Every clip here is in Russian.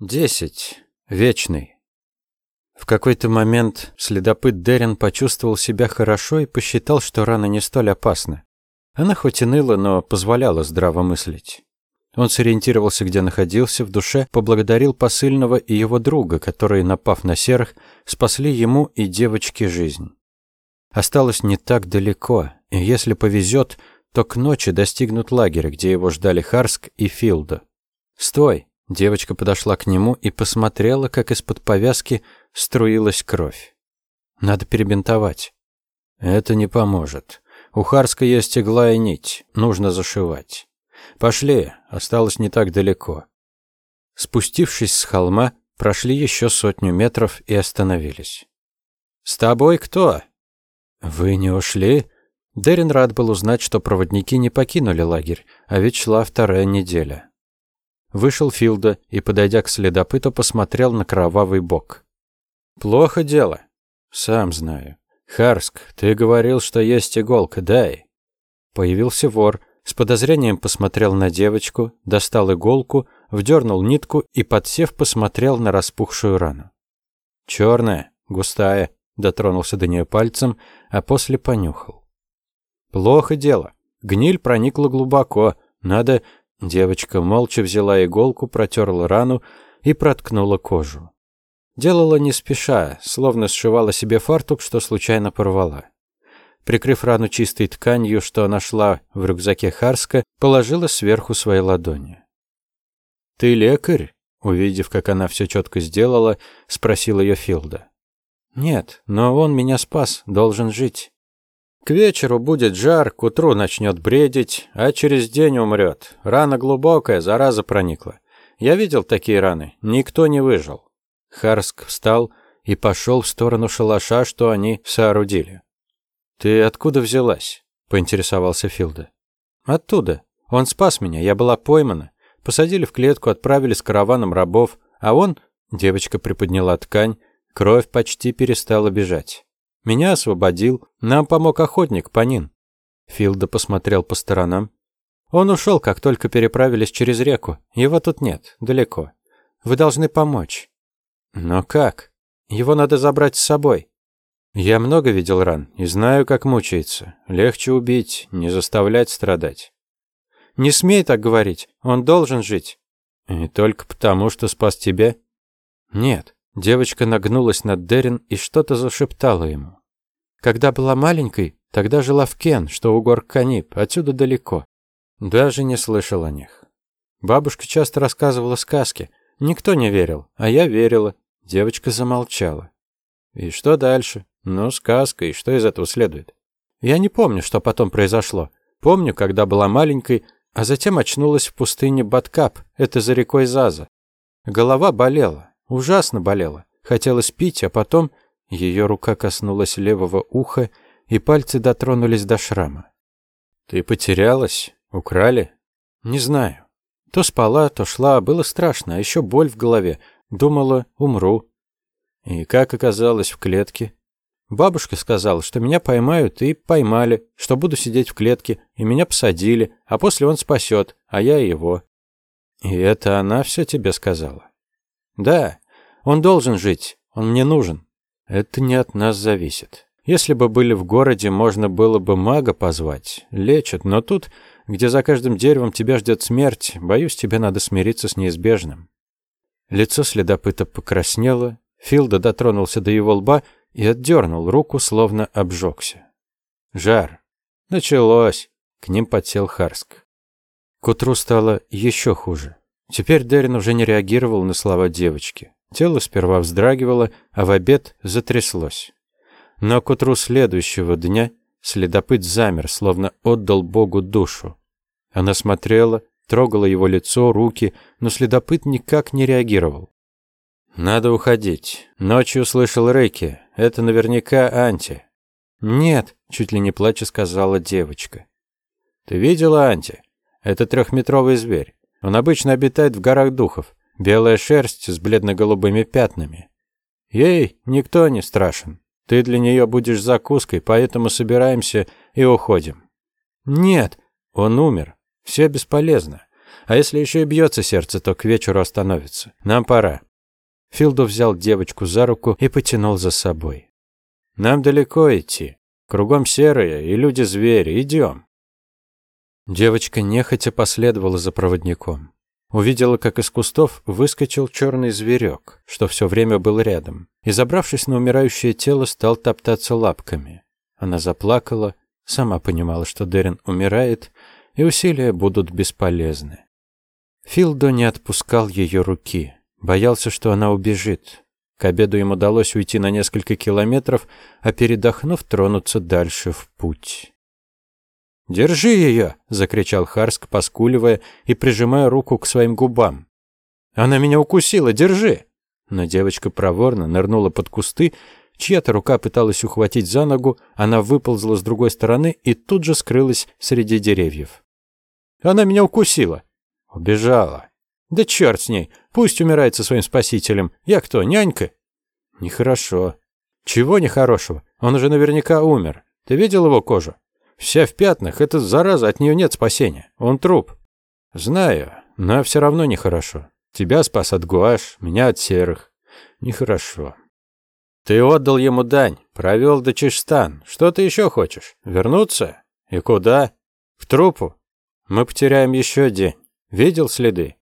Десять. Вечный. В какой-то момент следопыт Дерин почувствовал себя хорошо и посчитал, что рана не столь опасна. Она хоть и ныла, но позволяла здраво мыслить. Он сориентировался, где находился, в душе поблагодарил посыльного и его друга, которые, напав на серых, спасли ему и девочке жизнь. Осталось не так далеко, и если повезет, то к ночи достигнут лагеря, где его ждали Харск и Филда. «Стой!» Девочка подошла к нему и посмотрела, как из-под повязки струилась кровь. Надо перебинтовать. Это не поможет. У Харска есть игла и нить, нужно зашивать. Пошли, осталось не так далеко. Спустившись с холма, прошли еще сотню метров и остановились. «С тобой кто?» «Вы не ушли?» Дерин рад был узнать, что проводники не покинули лагерь, а ведь шла вторая неделя. Вышел Филда и, подойдя к следопыту, посмотрел на кровавый бок. «Плохо дело». «Сам знаю. Харск, ты говорил, что есть иголка, дай». Появился вор, с подозрением посмотрел на девочку, достал иголку, вдернул нитку и, подсев, посмотрел на распухшую рану. «Черная, густая», — дотронулся до нее пальцем, а после понюхал. «Плохо дело. Гниль проникла глубоко. Надо Девочка молча взяла иголку, протерла рану и проткнула кожу. Делала не спеша, словно сшивала себе фартук, что случайно порвала. Прикрыв рану чистой тканью, что нашла в рюкзаке Харска, положила сверху свои ладони. «Ты лекарь?» Увидев, как она все четко сделала, спросил ее Филда. «Нет, но он меня спас, должен жить». К вечеру будет жар, к утру начнет бредить, а через день умрет. Рана глубокая, зараза проникла. Я видел такие раны, никто не выжил. Харск встал и пошел в сторону шалаша, что они соорудили. «Ты откуда взялась?» – поинтересовался Филда. «Оттуда. Он спас меня, я была поймана. Посадили в клетку, отправили с караваном рабов, а он...» – девочка приподняла ткань, кровь почти перестала бежать. Меня освободил. Нам помог охотник, Панин. Филда посмотрел по сторонам. Он ушел, как только переправились через реку. Его тут нет, далеко. Вы должны помочь. Но как? Его надо забрать с собой. Я много видел ран и знаю, как мучается. Легче убить, не заставлять страдать. Не смей так говорить. Он должен жить. И только потому, что спас тебя? Нет. Девочка нагнулась над Дерин и что-то зашептала ему. Когда была маленькой, тогда жила в Кен, что у гор Канип, отсюда далеко. Даже не слышал о них. Бабушка часто рассказывала сказки. Никто не верил, а я верила. Девочка замолчала. И что дальше? Ну, сказка, и что из этого следует? Я не помню, что потом произошло. Помню, когда была маленькой, а затем очнулась в пустыне Баткап, это за рекой Заза. Голова болела. Ужасно болела. Хотелось пить, а потом ее рука коснулась левого уха, и пальцы дотронулись до шрама. «Ты потерялась? Украли?» «Не знаю. То спала, то шла, было страшно, а еще боль в голове. Думала, умру». «И как оказалось в клетке?» Бабушка сказала, что меня поймают и поймали, что буду сидеть в клетке, и меня посадили, а после он спасет, а я его. И это она все тебе сказала? Да, он должен жить, он мне нужен. Это не от нас зависит. Если бы были в городе, можно было бы мага позвать. Лечат, но тут, где за каждым деревом тебя ждет смерть, боюсь, тебе надо смириться с неизбежным. Лицо следопыта покраснело, Филда дотронулся до его лба и отдернул руку, словно обжегся. Жар. Началось. К ним подсел Харск. К утру стало еще хуже. Теперь Дерин уже не реагировал на слова девочки. Тело сперва вздрагивало, а в обед затряслось. Но к утру следующего дня следопыт замер, словно отдал Богу душу. Она смотрела, трогала его лицо, руки, но следопыт никак не реагировал. «Надо уходить. Ночью слышал Рейки. Это наверняка Анти». «Нет», — чуть ли не плача сказала девочка. «Ты видела Анти? Это трехметровый зверь. Он обычно обитает в горах духов. Белая шерсть с бледно-голубыми пятнами. Ей никто не страшен. Ты для нее будешь закуской, поэтому собираемся и уходим. Нет, он умер. Все бесполезно. А если еще и бьется сердце, то к вечеру остановится. Нам пора». Филдо взял девочку за руку и потянул за собой. «Нам далеко идти. Кругом серые и люди-звери. Идем». Девочка нехотя последовала за проводником. Увидела, как из кустов выскочил черный зверек, что все время был рядом, и, забравшись на умирающее тело, стал топтаться лапками. Она заплакала, сама понимала, что Дерин умирает, и усилия будут бесполезны. Филдо не отпускал ее руки, боялся, что она убежит. К обеду им удалось уйти на несколько километров, а передохнув, тронуться дальше в путь. «Держи ее!» — закричал Харск, поскуливая и прижимая руку к своим губам. «Она меня укусила! Держи!» Но девочка проворно нырнула под кусты, чья-то рука пыталась ухватить за ногу, она выползла с другой стороны и тут же скрылась среди деревьев. «Она меня укусила!» «Убежала!» «Да черт с ней! Пусть умирает со своим спасителем! Я кто, нянька?» «Нехорошо». «Чего нехорошего? Он уже наверняка умер. Ты видел его кожу?» Вся в пятнах, это зараза, от нее нет спасения. Он труп. Знаю, но все равно нехорошо. Тебя спас от гуаш, меня от серых. Нехорошо. Ты отдал ему дань, провел до Чештан. Что ты еще хочешь? Вернуться? И куда? В трупу? Мы потеряем еще день. Видел следы?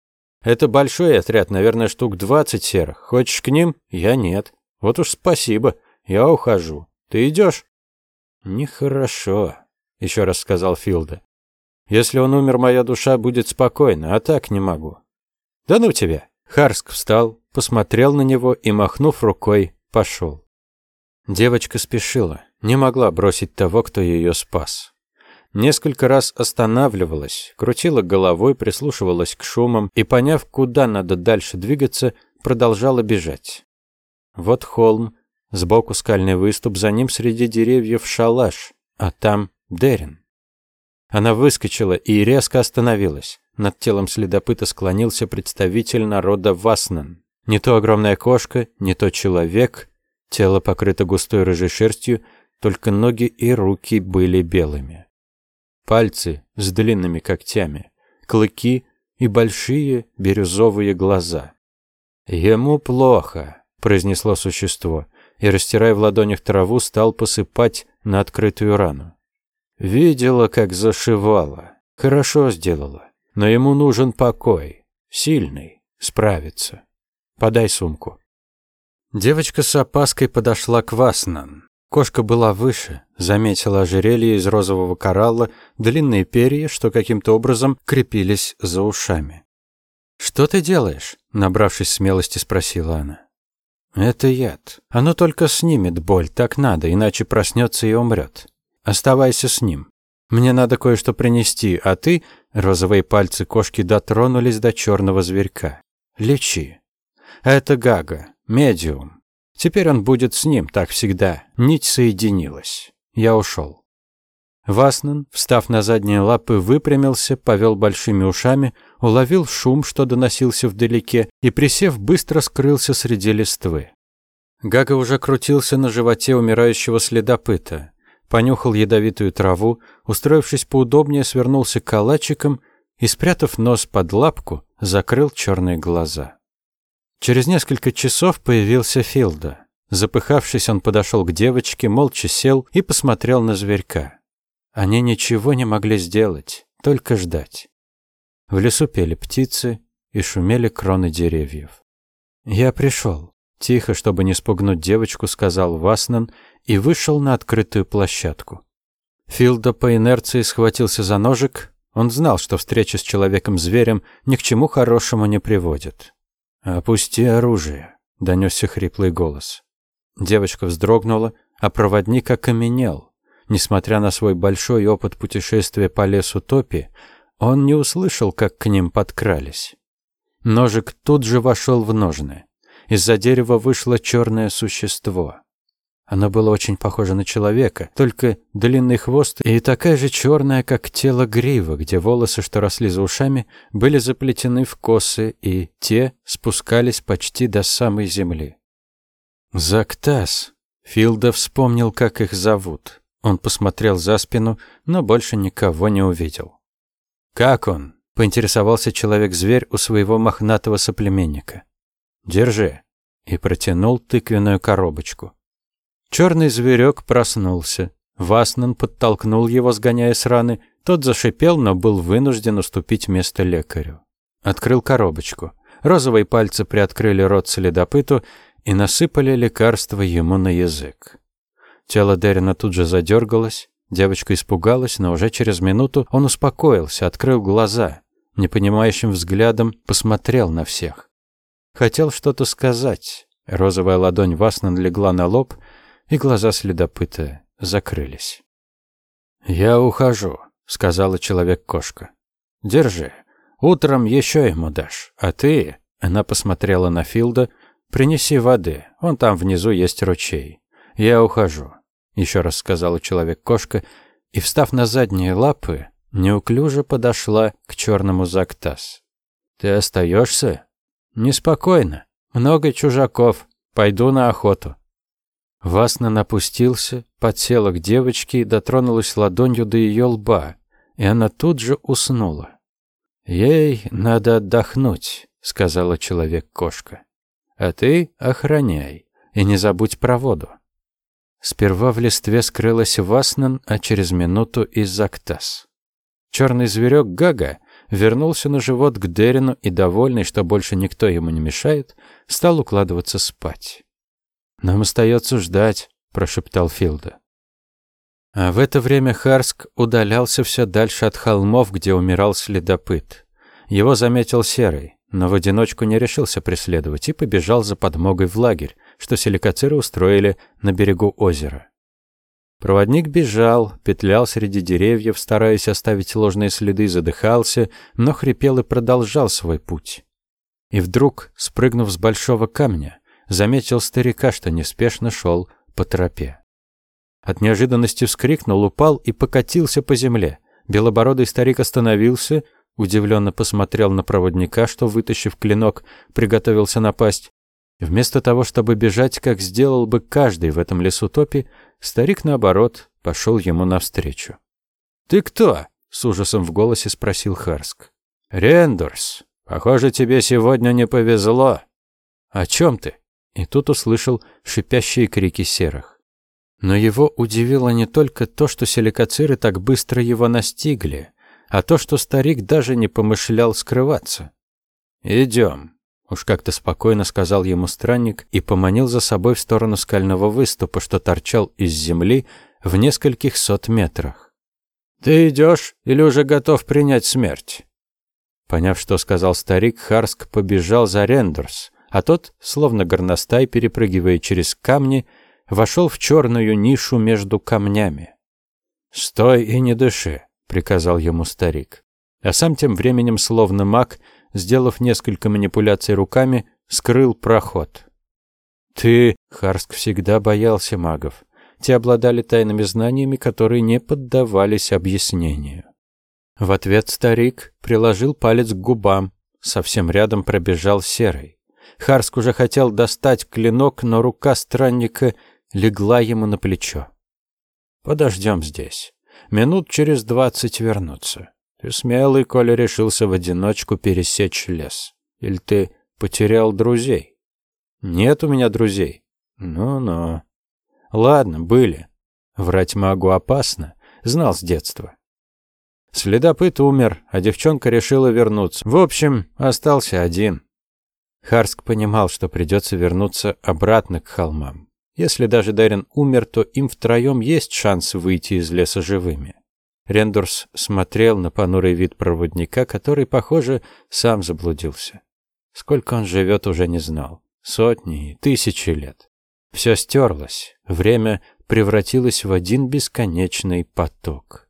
Это большой отряд, наверное, штук двадцать серых. Хочешь к ним? Я нет. Вот уж спасибо. Я ухожу. Ты идешь? Нехорошо еще раз сказал Филда. Если он умер, моя душа будет спокойна, а так не могу. Да ну тебя. Харск встал, посмотрел на него и, махнув рукой, пошел. Девочка спешила, не могла бросить того, кто ее спас. Несколько раз останавливалась, крутила головой, прислушивалась к шумам и, поняв, куда надо дальше двигаться, продолжала бежать. Вот холм, сбоку скальный выступ, за ним среди деревьев шалаш, а там Дерин. Она выскочила и резко остановилась. Над телом следопыта склонился представитель народа Васнан. Не то огромная кошка, не то человек. Тело покрыто густой рыжей шерстью, только ноги и руки были белыми. Пальцы с длинными когтями, клыки и большие бирюзовые глаза. «Ему плохо», — произнесло существо, и, растирая в ладонях траву, стал посыпать на открытую рану. Видела, как зашивала. Хорошо сделала. Но ему нужен покой. Сильный. Справится. Подай сумку. Девочка с опаской подошла к Васнан. Кошка была выше, заметила ожерелье из розового коралла, длинные перья, что каким-то образом крепились за ушами. «Что ты делаешь?» – набравшись смелости, спросила она. «Это яд. Оно только снимет боль, так надо, иначе проснется и умрет. Оставайся с ним. Мне надо кое-что принести, а ты...» Розовые пальцы кошки дотронулись до черного зверька. «Лечи. Это Гага, медиум. Теперь он будет с ним, так всегда. Нить соединилась. Я ушел». Васнан, встав на задние лапы, выпрямился, повел большими ушами, уловил шум, что доносился вдалеке, и, присев, быстро скрылся среди листвы. Гага уже крутился на животе умирающего следопыта понюхал ядовитую траву, устроившись поудобнее, свернулся калачиком и, спрятав нос под лапку, закрыл черные глаза. Через несколько часов появился Филда. Запыхавшись, он подошел к девочке, молча сел и посмотрел на зверька. Они ничего не могли сделать, только ждать. В лесу пели птицы и шумели кроны деревьев. «Я пришел», — тихо, чтобы не спугнуть девочку, сказал Васнан и вышел на открытую площадку. Филда по инерции схватился за ножик. Он знал, что встреча с человеком-зверем ни к чему хорошему не приводит. «Опусти оружие», — донесся хриплый голос. Девочка вздрогнула, а проводник окаменел. Несмотря на свой большой опыт путешествия по лесу Топи, он не услышал, как к ним подкрались. Ножик тут же вошел в ножны. Из-за дерева вышло черное существо. Оно было очень похоже на человека, только длинный хвост и такая же черная, как тело грива, где волосы, что росли за ушами, были заплетены в косы, и те спускались почти до самой земли. Зактас. Филда вспомнил, как их зовут. Он посмотрел за спину, но больше никого не увидел. «Как он?» Поинтересовался человек-зверь у своего мохнатого соплеменника. «Держи», и протянул тыквенную коробочку. Черный зверек проснулся. Васнан подтолкнул его, сгоняя с раны. Тот зашипел, но был вынужден уступить место лекарю. Открыл коробочку. Розовые пальцы приоткрыли рот следопыту и насыпали лекарство ему на язык. Тело Дерина тут же задергалось. Девочка испугалась, но уже через минуту он успокоился, открыл глаза непонимающим взглядом посмотрел на всех. Хотел что-то сказать. Розовая ладонь Васнан легла на лоб, и глаза следопыта закрылись. «Я ухожу», — сказала человек-кошка. «Держи. Утром еще ему дашь. А ты...» — она посмотрела на Филда. «Принеси воды. Вон там внизу есть ручей. Я ухожу», — еще раз сказала человек-кошка, и, встав на задние лапы, неуклюже подошла к черному Зактас. «Ты остаешься?» «Неспокойно. Много чужаков. Пойду на охоту». Васна напустился, подсела к девочке и дотронулась ладонью до ее лба, и она тут же уснула. «Ей надо отдохнуть», — сказала человек-кошка. «А ты охраняй и не забудь про воду». Сперва в листве скрылась Васнан, а через минуту и Зактас. Черный зверек Гага вернулся на живот к Дерину и, довольный, что больше никто ему не мешает, стал укладываться спать. «Нам остается ждать», — прошептал Филда. А в это время Харск удалялся все дальше от холмов, где умирал следопыт. Его заметил Серый, но в одиночку не решился преследовать и побежал за подмогой в лагерь, что силикациры устроили на берегу озера. Проводник бежал, петлял среди деревьев, стараясь оставить ложные следы, задыхался, но хрипел и продолжал свой путь. И вдруг, спрыгнув с большого камня, заметил старика, что неспешно шел по тропе. От неожиданности вскрикнул, упал и покатился по земле. Белобородый старик остановился, удивленно посмотрел на проводника, что, вытащив клинок, приготовился напасть. Вместо того, чтобы бежать, как сделал бы каждый в этом лесу топи, Старик, наоборот, пошел ему навстречу. «Ты кто?» — с ужасом в голосе спросил Харск. «Рендорс, похоже, тебе сегодня не повезло». «О чем ты?» И тут услышал шипящие крики серых. Но его удивило не только то, что силикациры так быстро его настигли, а то, что старик даже не помышлял скрываться. «Идем», Уж как-то спокойно сказал ему странник и поманил за собой в сторону скального выступа, что торчал из земли в нескольких сот метрах. «Ты идешь или уже готов принять смерть?» Поняв, что сказал старик, Харск побежал за Рендерс, а тот, словно горностай, перепрыгивая через камни, вошел в черную нишу между камнями. «Стой и не дыши», — приказал ему старик. А сам тем временем, словно маг, сделав несколько манипуляций руками, скрыл проход. «Ты...» — Харск всегда боялся магов. Те обладали тайными знаниями, которые не поддавались объяснению. В ответ старик приложил палец к губам. Совсем рядом пробежал серый. Харск уже хотел достать клинок, но рука странника легла ему на плечо. «Подождем здесь. Минут через двадцать вернуться. Ты смелый, коли решился в одиночку пересечь лес. Или ты потерял друзей? Нет у меня друзей. Ну-ну. Ладно, были. Врать магу опасно. Знал с детства. Следопыт умер, а девчонка решила вернуться. В общем, остался один. Харск понимал, что придется вернуться обратно к холмам. Если даже Дарин умер, то им втроем есть шанс выйти из леса живыми. Рендорс смотрел на понурый вид проводника, который, похоже, сам заблудился. Сколько он живет, уже не знал. Сотни и тысячи лет. Все стерлось. Время превратилось в один бесконечный поток.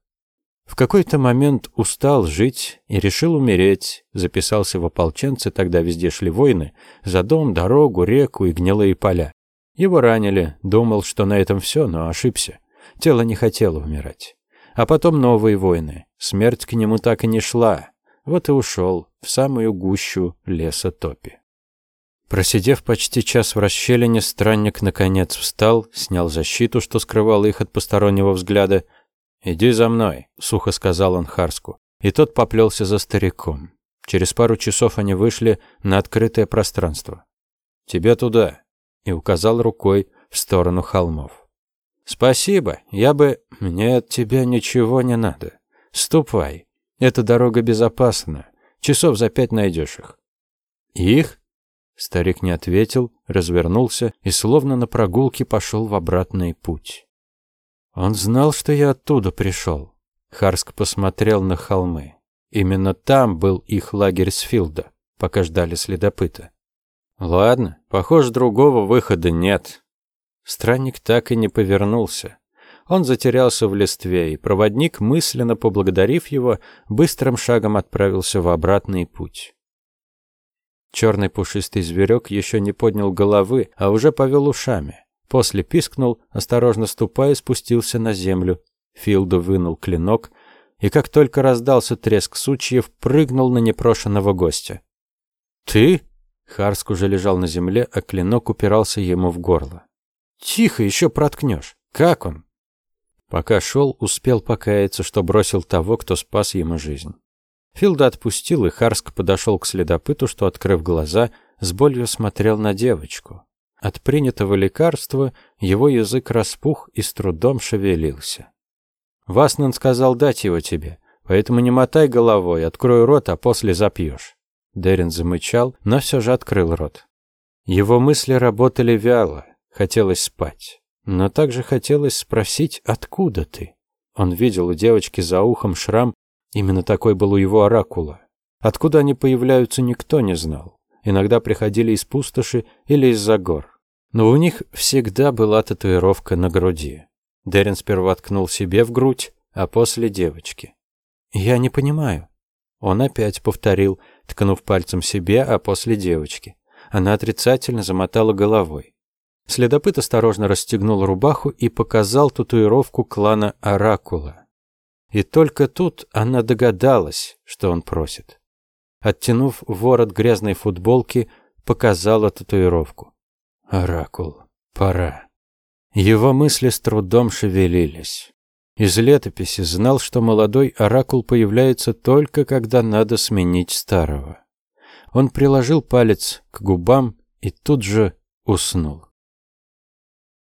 В какой-то момент устал жить и решил умереть. Записался в ополченцы, тогда везде шли войны. За дом, дорогу, реку и гнилые поля. Его ранили, думал, что на этом все, но ошибся. Тело не хотело умирать. А потом новые войны. Смерть к нему так и не шла. Вот и ушел в самую гущу леса топи. Просидев почти час в расщелине, странник наконец встал, снял защиту, что скрывала их от постороннего взгляда. «Иди за мной», — сухо сказал он Харску. и тот поплелся за стариком. Через пару часов они вышли на открытое пространство. «Тебе туда», — и указал рукой в сторону холмов. «Спасибо, я бы... Мне от тебя ничего не надо. Ступай. Эта дорога безопасна. Часов за пять найдешь их». «Их?» Старик не ответил, развернулся и словно на прогулке пошел в обратный путь. Он знал, что я оттуда пришел. Харск посмотрел на холмы. Именно там был их лагерь с Филда, пока ждали следопыта. Ладно, похоже, другого выхода нет. Странник так и не повернулся. Он затерялся в листве, и проводник, мысленно поблагодарив его, быстрым шагом отправился в обратный путь. Черный пушистый зверек еще не поднял головы, а уже повел ушами. После пискнул, осторожно ступая, спустился на землю. Филду вынул клинок, и как только раздался треск сучьев, прыгнул на непрошенного гостя. «Ты?» Харск уже лежал на земле, а клинок упирался ему в горло. «Тихо, еще проткнешь. Как он?» Пока шел, успел покаяться, что бросил того, кто спас ему жизнь. Филда отпустил, и Харск подошел к следопыту, что, открыв глаза, с болью смотрел на девочку. От принятого лекарства его язык распух и с трудом шевелился. «Васнан сказал дать его тебе, поэтому не мотай головой, открой рот, а после запьешь». Дерин замычал, но все же открыл рот. Его мысли работали вяло, хотелось спать. Но также хотелось спросить, откуда ты? Он видел у девочки за ухом шрам Именно такой был у его оракула. Откуда они появляются, никто не знал. Иногда приходили из пустоши или из-за гор. Но у них всегда была татуировка на груди. Дерин сперва ткнул себе в грудь, а после девочке. «Я не понимаю». Он опять повторил, ткнув пальцем себе, а после девочки. Она отрицательно замотала головой. Следопыт осторожно расстегнул рубаху и показал татуировку клана Оракула. И только тут она догадалась, что он просит. Оттянув ворот грязной футболки, показала татуировку. «Оракул, пора». Его мысли с трудом шевелились. Из летописи знал, что молодой оракул появляется только когда надо сменить старого. Он приложил палец к губам и тут же уснул.